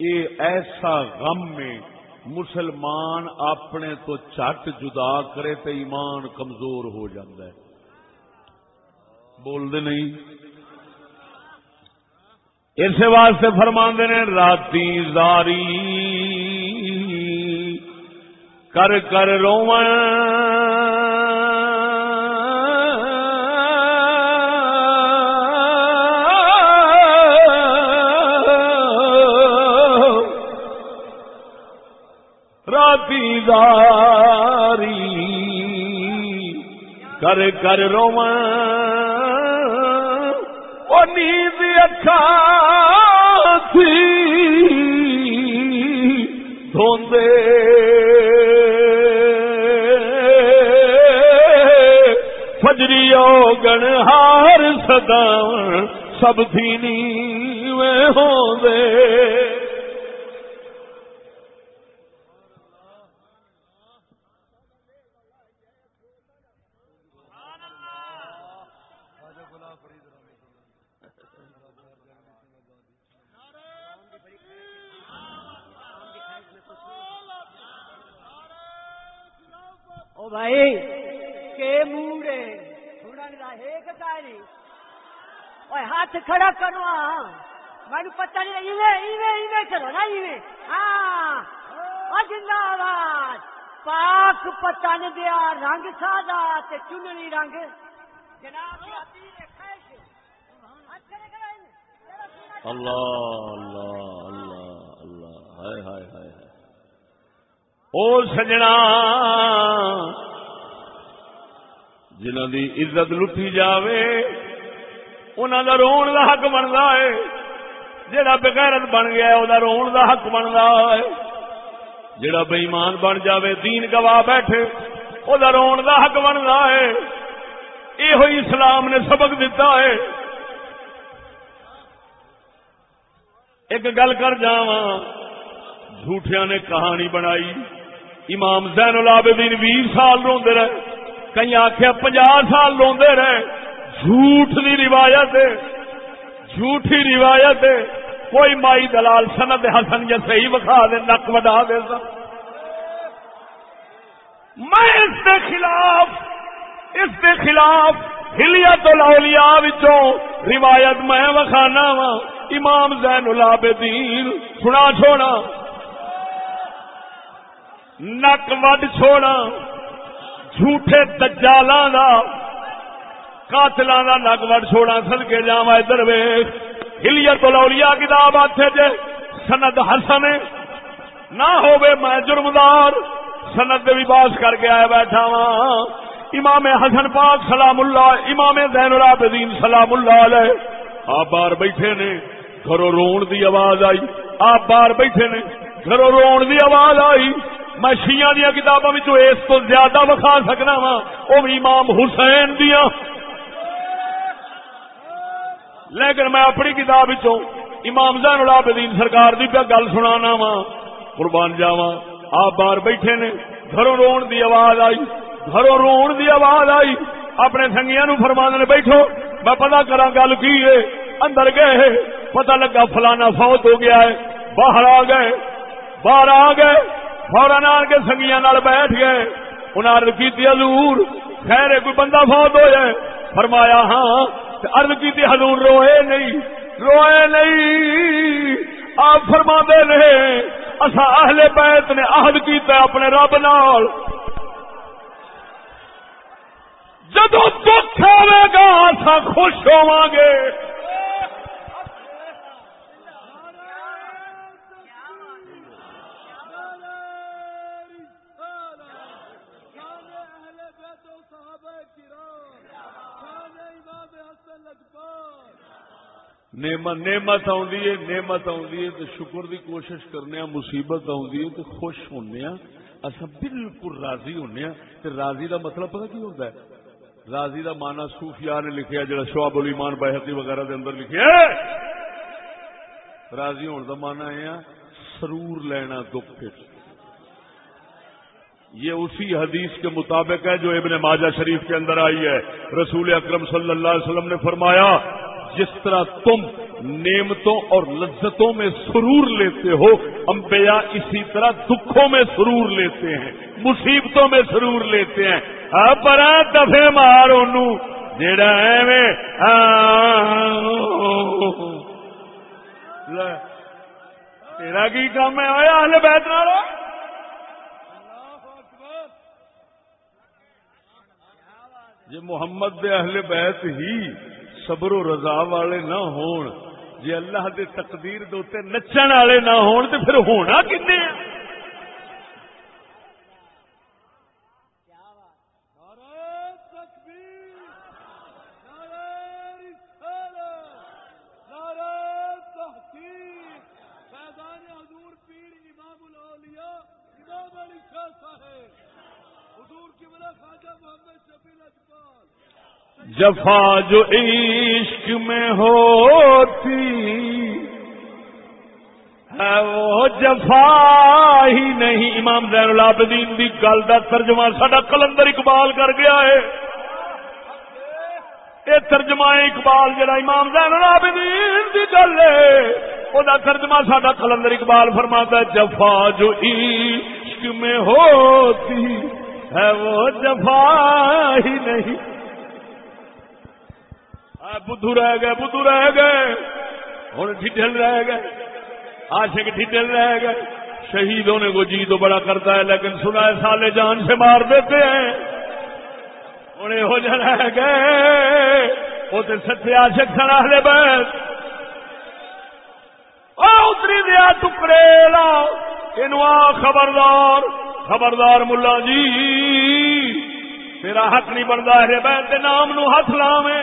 یہ ایسا غم میں مسلمان اپنے تو چٹ جدا کرے تو ایمان کمزور ہو جاتا ہے۔ بول دے نہیں؟ اس واسطے فرماندے نے راتی زاری کر کر رو کر کر وہ نیند اکھا تھی دھوندے۔ فجری گن ہار سدا سب تھی نیویں ہو دے بھائی، کے موڑے؟ چھوڑن دا ایک تاری اوے ہاتھ کھڑا کرو مجھے پتا نہیں، ایویں ایویں چلو نا، ایویں۔ ہاں۔ او زندہ آباد۔ پاک پتن دیا، رنگ سادہ چننی رنگ۔ جناب جی، اللہ اللہ اللہ اللہ۔ ہائے ہائے ہائے۔ او سجنا جنہ دی عزت لٹھی جاوے انہوں دا رون دا حق بنتا ہے۔ جڑا بغیرت بن گیا وہ رون دا حق بنتا ہے۔ جڑا بےمان بن جاوے، دین گواہ بیٹھے وہ رون دا حق بنتا ہے۔ یہ اسلام نے سبق دیتا ہے۔ ایک گل کر جا جھوٹیا نے کہانی بنائی۔ امام زین العابدین بیس سال روندے رہے کئی آخیا پنجا سال روندے رہے۔ جھوٹ دی روایت جھوٹی روایت ہے۔ کوئی مائی دلال سند حسن یا صحیح بکھا دے، نک وڈا دے سا۔ میں اس کے خلاف، اس کے خلاف ہلیا تو لولیا روایت میں وکھانا وا امام زین العابدین، سنا چھوڑا۔ نک وڈ چھوڑا جھوٹے دجالاں دا قاتلاں دا نک وڈ چھوڑا سد کے جاوا ادھر ویکھ۔ ہلیت الاولیاء کتاب آتے جے، سند حسن نہ ہوے میں جرمدار۔ سند بھی باس کر کے آیا بیٹھا وا امام حسن پاک سلام اللہ، امام زین العابدین سلام اللہ علیہ۔ آپ باہر بیٹھے نے، گھروں رون دی آواز آئی۔ آپ باہر بیٹھے نے، گھروں رون دی آواز آئی۔ میں شیعہ دیا کتابوں میں اس تو زیادہ وکھا سکنا وا وہ بھی امام حسین دیا۔ لیکن میں اپنی کتاب امام زین العابدین سرکار دی پہ گل سنانا وا قربان جاوا آپ باہر بیٹھے نے، گھروں رون دی آواز آئی۔ گھروں رون دی آواز آئی۔ اپنے سنگیا نو فرما نے، بیٹھو، میں پتا کرا گل کی ہے۔ اندر گئے پتا لگا فلانا فوت ہو گیا ہے۔ باہر آ گئے۔ باہر آ گئے۔ فورن آ کے سنگیا بیٹھ گئے۔ انہیں ارد کی حضور، خیر کوئی بندہ فوت ہو جائے فرمایا ہاں ارد کی حضور، روئے نہیں روئے نہیں۔ آپ فرما دے رہے اصا اہل بیت نے عہد کیتا اپنے رب نال۔ جدو دکھ آئے گا اصا خوش ہوا گے۔ نعمت آدھی نعمت آدھی تو شکر دی کوشش کرنے مصیبت آدھی تو خوش ہونے اصا بالکل راضی ہونے تو راضی دا مطلب پتا کی ہوتا ہے؟ راضی دا مانا صوفیاء نے لکھیا، جڑا شعب الایمان بحقی وغیرہ دے اندر لکھیا راضی ہونے دا مانا ہے ہاں، سرور لینا دکھ یہ اسی حدیث کے مطابق ہے جو ابن ماجہ شریف کے اندر آئی ہے۔ رسول اکرم صلی اللہ علیہ وسلم نے فرمایا جس طرح تم نعمتوں اور لذتوں میں سرور لیتے ہو، انبیاء اسی طرح دکھوں میں سرور لیتے ہیں، مصیبتوں میں سرور لیتے ہیں۔ ہاں، پر دفے مارو جڑا تیرا کی کام ہے؟ ہل بیٹھنا یہ محمد اہل بیت ہی صبر و رضا والے نہ ہون۔ جی اللہ دے تقدیر دے نچن والے نہ ہون تے پھر ہونا کنے؟ جفا جو عشق میں ہوتی ہے، وہ جفا ہی نہیں۔ امام زین العابدین دی گل کا ترجمہ سڈا کلندر اقبال کر گیا ہے۔ یہ ترجمہ اقبال جڑا امام زین العابدین دی گل ہے وہ ترجمہ سڈا کلندر اقبال فرماتا ہے، جفا جو عشق میں ہوتی ہے، وہ جفا ہی نہیں۔ بدھو رہ گئے، بدھو رہ گئے۔ ہوں ڈھل رہ گئے۔ آشک ڈھل رہ گئے۔ شہید ہونے کو جی تو بڑا کرتا ہے، لیکن سنا ہے سالے جان سے مار دیتے ہیں۔ ہوں یہ رہ گئے۔ وہ تو سچے آشک سنا لے بیٹھ اتری دیا ٹکڑے لاؤ۔ یہ خبردار۔ خبردار ملا جی۔ میرا حق نہیں بنتا ہے بہن نام نو ہاتھ لاویں۔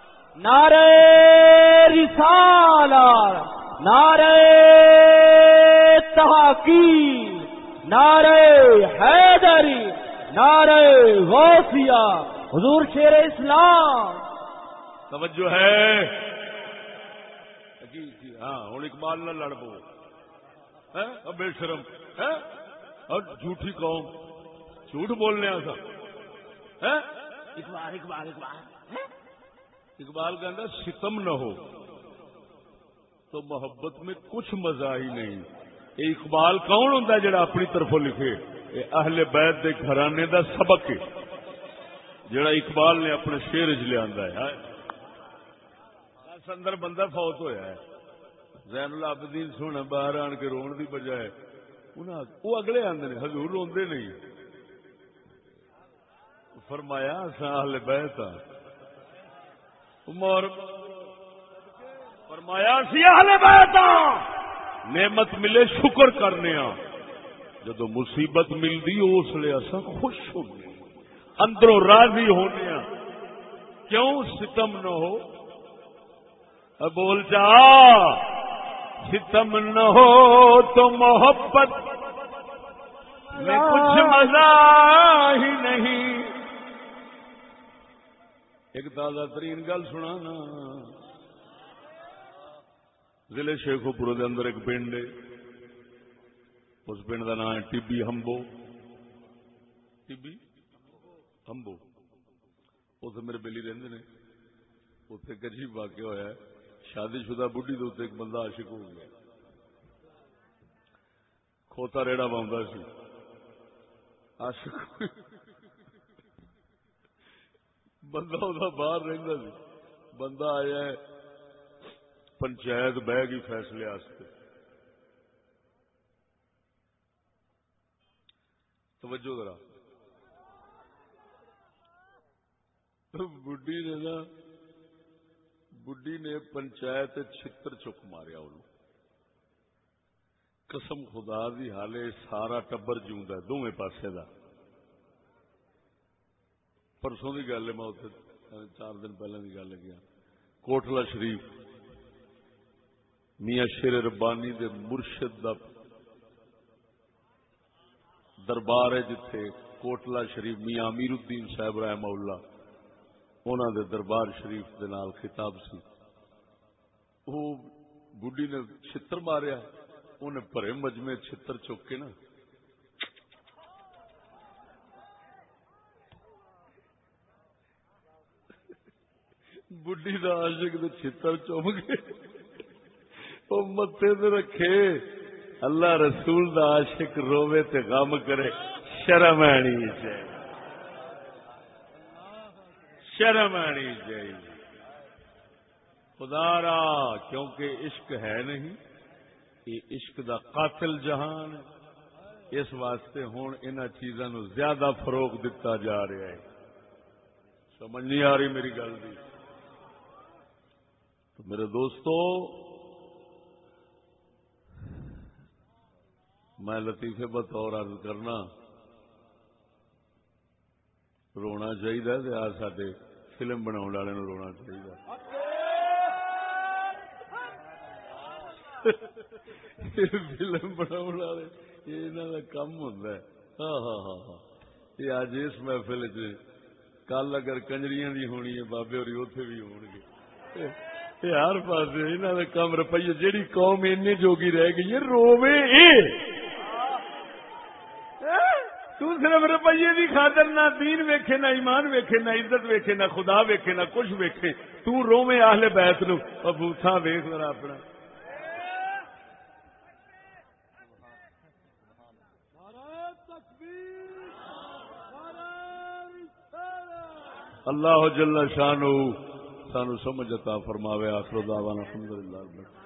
نعرہ رسالہ نعرہ تحقیق نعرہ حیدری نعرہ غوثیہ۔ حضور شیر اسلام۔ توجہ ہے۔ ہاں ہوں اقبال نہ لڑ پو۔ بے شرم۔ اور جھوٹی قوم۔ جھوٹ بولنے سا اقبال اقبال اقبال۔ اقبال کہ ستم نہ ہو۔ تو محبت میں کچھ مزہ ہی نہیں۔ یہ اقبال کون ہوں جڑا اپنی طرف لکھے؟ یہ اہل بیت دے گھرانے دا سبق ہے۔ جڑا اقبال نے اپنے شیر چ لیا ہے۔ اندر بندہ فوت ہویا ہے۔ زین العابدین سونا باہر آن کے رون دی بجائے وہ اگلے آدھے حضور روندے نہیں۔ فرمایا اہل بیت ہاں۔ فرمایا سی نعمت ملے شکر کرنے جدو مصیبت ملتی اس لیے اصا خوش ہو گئے اندروں راضی ہونے کیوں ستم نہ ہو؟ بول جا، ستم نہ ہو تو محبت میں کچھ مزہ ہی نہیں۔ ایک تازہ ترین گل سنا نا ضلع شیخو کے اندر ایک پنڈ ہے۔ اس پنڈ کا نام ہے ٹبی ہمبو۔ ٹبی ہمبو۔ اتنے میرے بلی رہتے ہیں اتنے ایک عجیب ہوا ہے۔ شادی شدہ بڑھی کے اتنے ایک بندہ عاشق ہو گیا۔ کھوتا ریڑا پاؤں سی۔ عاشق۔ بندہ وہ باہر رہتا سی۔ بندہ آیا ہے، پنچایت بہ گئی فیصلے توجہ ذرا۔ بڈی نے نا بڈی نے پنچایت چھتر چک ماریا ان قسم خدا دی، حالے سارا ٹبر جیوا دونوں پاسے کا پرسوں کی گل ہے، میں اتنے چار دن پہلے کی گل گیا کوٹلا شریف میاں شیر ربانی دے مرشد دا دربار ہے جتھے کوٹلا شریف میاں امیر الدین صاحب رحم اللہ انہوں دے دربار شریف دے نال خطاب سی۔ وہ بڈی نے چھتر ماریا انہیں پرے مجمے چھتر چک کے نا۔ بڈی دا عاشق دے چھتر چوم کے وہ متے تے رکھے۔ اللہ رسول دا عاشق روے تے غم کرے۔ شرم آنی چاہیے شرم آنی چاہیے خدا را، کیونکہ عشق ہے نہیں، یہ عشق دا قاتل جہان اس واسطے ہوں ان چیزوں زیادہ فروغ دتا جا رہا ہے۔ سمجھ نہیں آ رہی میری گل کی تو میرے دوستو، میں لطیفے بطور عرض کرنا، رونا چاہیے آ سڈے فلم بنا والے رونا چاہیے فلم بنا والے، یہ کم ہوں ہاں ہاں ہاں ہاں۔ یہ اج اس محفل چ کل اگر کنجریاں دی ہونی ہے، بابے ہوری اوتھے بھی ہون گے یہ ہر پاس انہوں نے کم روپیے جیڑی قوم این جوگی رہ گئی ہے روے تو صرف روپیے کی خاطر نہ دین ویکھے، نہ ایمان ویکھے، نہ عزت ویکھے، نہ خدا ویکھے، نہ کچھ ویکھے۔ تو روے آہلے بیت نو۔ بوتھا ویخ ذرا اپنا۔ اللہ جل شانہ سانو سمجھ عطا فرماوے آخر دعوانا الحمدللہ